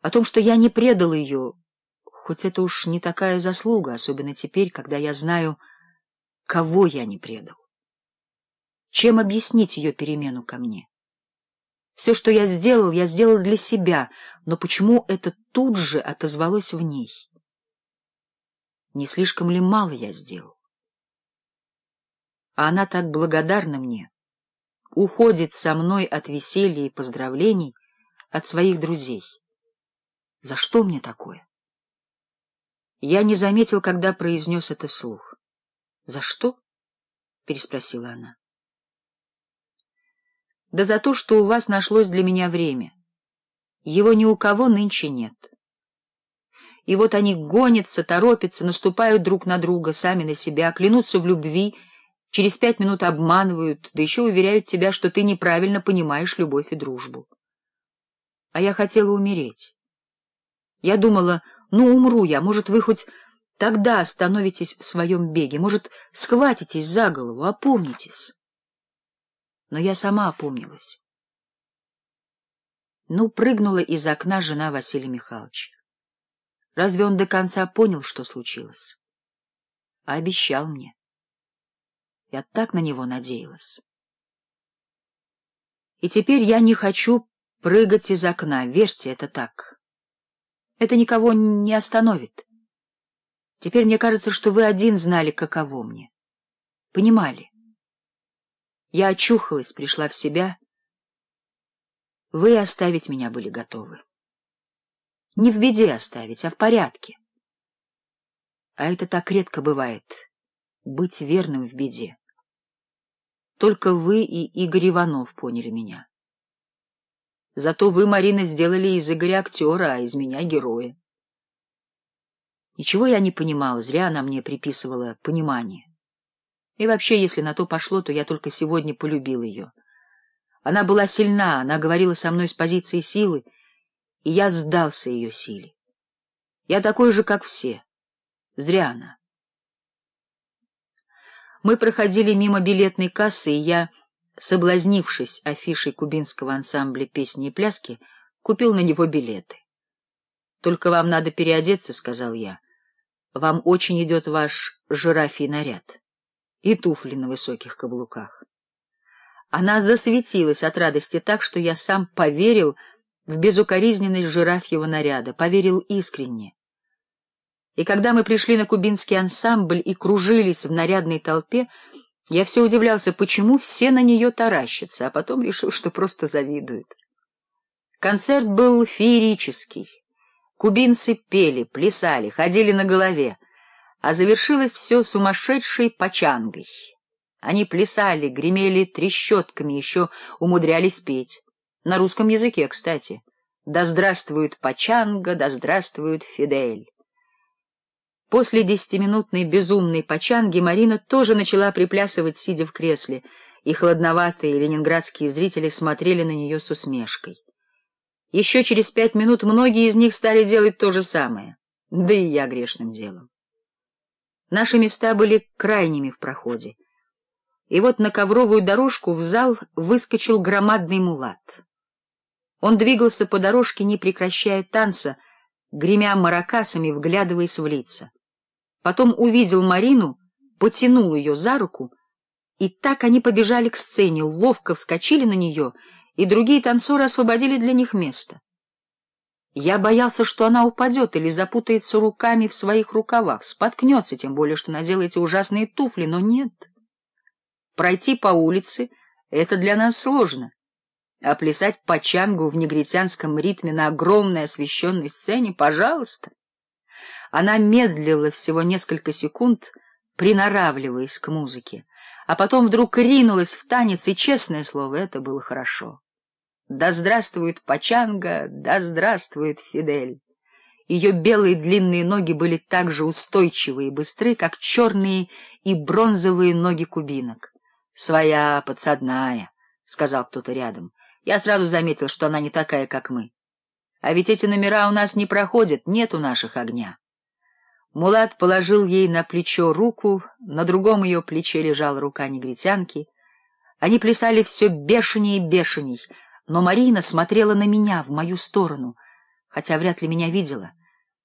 О том, что я не предал ее, хоть это уж не такая заслуга, особенно теперь, когда я знаю, кого я не предал. Чем объяснить ее перемену ко мне? Все, что я сделал, я сделал для себя, но почему это тут же отозвалось в ней? Не слишком ли мало я сделал? А она так благодарна мне, уходит со мной от веселья и поздравлений от своих друзей. За что мне такое? Я не заметил, когда произнес это вслух. — За что? — переспросила она. — Да за то, что у вас нашлось для меня время. Его ни у кого нынче нет. И вот они гонятся, торопятся, наступают друг на друга, сами на себя, клянутся в любви, через пять минут обманывают, да еще уверяют тебя, что ты неправильно понимаешь любовь и дружбу. А я хотела умереть. Я думала, ну, умру я, может, вы хоть тогда остановитесь в своем беге, может, схватитесь за голову, опомнитесь. Но я сама опомнилась. Ну, прыгнула из окна жена Василия Михайловича. Разве он до конца понял, что случилось? А обещал мне. Я так на него надеялась. И теперь я не хочу прыгать из окна, верьте, это так. Это никого не остановит. Теперь мне кажется, что вы один знали, каково мне. Понимали. Я очухалась, пришла в себя. Вы оставить меня были готовы. Не в беде оставить, а в порядке. А это так редко бывает — быть верным в беде. Только вы и Игорь Иванов поняли меня. Зато вы, Марина, сделали из Игоря актера, а из меня героя. Ничего я не понимал. зря она мне приписывала понимание. И вообще, если на то пошло, то я только сегодня полюбил ее. Она была сильна, она говорила со мной с позиции силы, и я сдался ее силе. Я такой же, как все. Зря она. Мы проходили мимо билетной кассы, и я соблазнившись афишей кубинского ансамбля песни и пляски, купил на него билеты. — Только вам надо переодеться, — сказал я. — Вам очень идет ваш жирафий наряд и туфли на высоких каблуках. Она засветилась от радости так, что я сам поверил в безукоризненность жирафьего наряда, поверил искренне. И когда мы пришли на кубинский ансамбль и кружились в нарядной толпе, я все удивлялся, почему все на нее таращатся, а потом решил, что просто завидуют. Концерт был феерический. Кубинцы пели, плясали, ходили на голове, а завершилось все сумасшедшей пачангой. Они плясали, гремели трещотками, еще умудрялись петь. На русском языке, кстати. «Да здравствует Пачанга, да здравствует Фидель». После десятиминутной безумной почанги Марина тоже начала приплясывать, сидя в кресле, и хладноватые ленинградские зрители смотрели на нее с усмешкой. Еще через пять минут многие из них стали делать то же самое, да и я грешным делом. Наши места были крайними в проходе. И вот на ковровую дорожку в зал выскочил громадный мулат. Он двигался по дорожке, не прекращая танца, гремя маракасами, вглядываясь в лица. Потом увидел Марину, потянул ее за руку, и так они побежали к сцене, ловко вскочили на нее, и другие танцоры освободили для них место. Я боялся, что она упадет или запутается руками в своих рукавах, споткнется, тем более, что надела эти ужасные туфли, но нет. Пройти по улице — это для нас сложно. А плясать по чангу в негритянском ритме на огромной освещенной сцене — пожалуйста. Она медлила всего несколько секунд, приноравливаясь к музыке, а потом вдруг ринулась в танец, и, честное слово, это было хорошо. Да здравствует Пачанга, да здравствует Фидель! Ее белые длинные ноги были так же устойчивы и быстры, как черные и бронзовые ноги кубинок. — Своя подсадная, — сказал кто-то рядом. Я сразу заметил, что она не такая, как мы. А ведь эти номера у нас не проходят, нет у наших огня. Мулат положил ей на плечо руку, на другом ее плече лежала рука негритянки. Они плясали все бешеней, и бешеней, но Марина смотрела на меня, в мою сторону, хотя вряд ли меня видела.